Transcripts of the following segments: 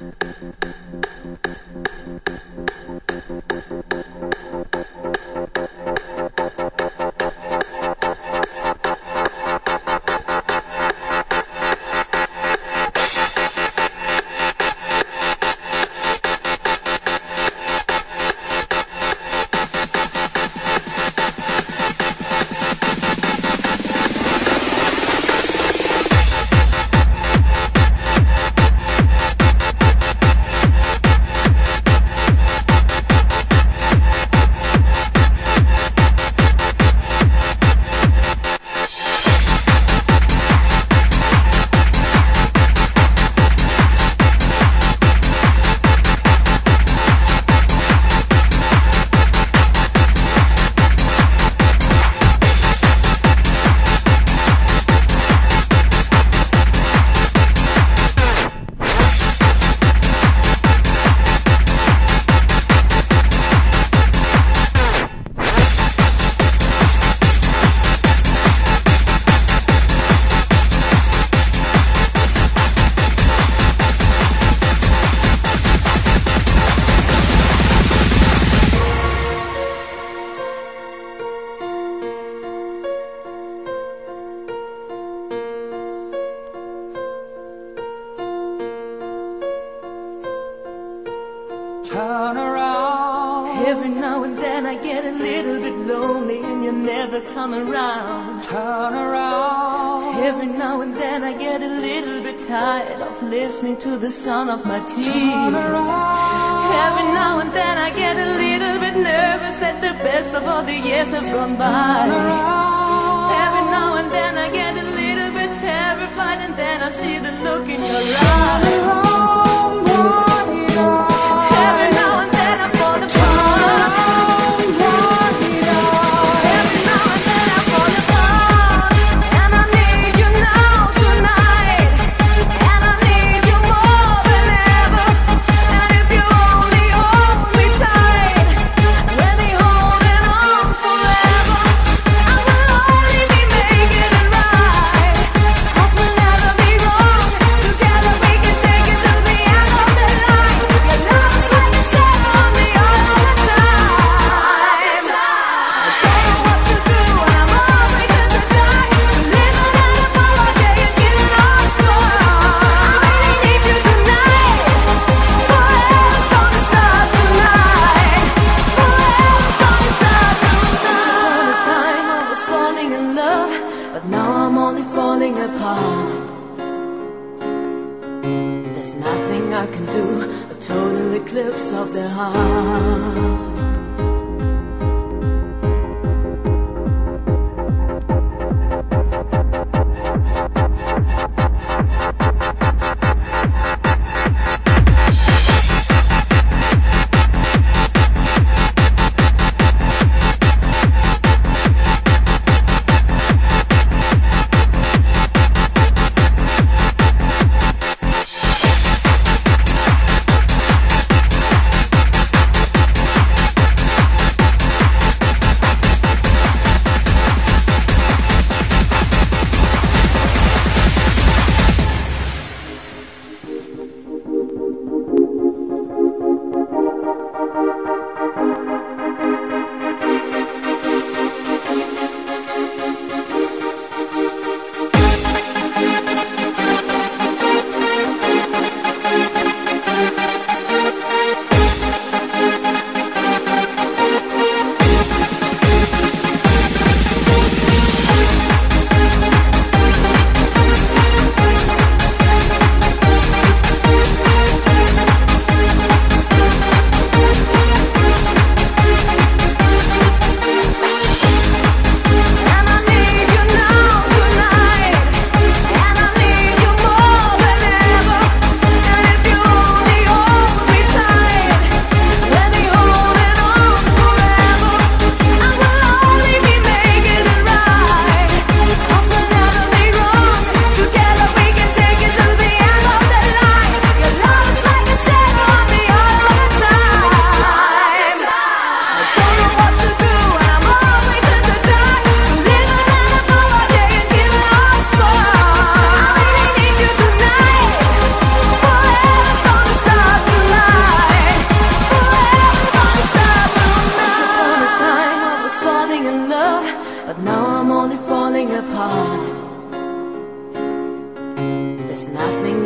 Thank you. turn around. Every now and then I get a little bit lonely and you never come around. Turn around. Every now and then I get a little bit tired of listening to the sound of my tears. Every now and then I get a little bit nervous that the best of all the years have gone by. Every now and then I get a little bit terrified and then I see the look in your eyes. falling apart. There's nothing I can do, a total eclipse of the heart.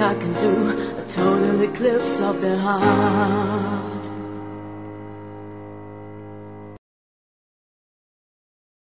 I can do, a total eclipse of the heart.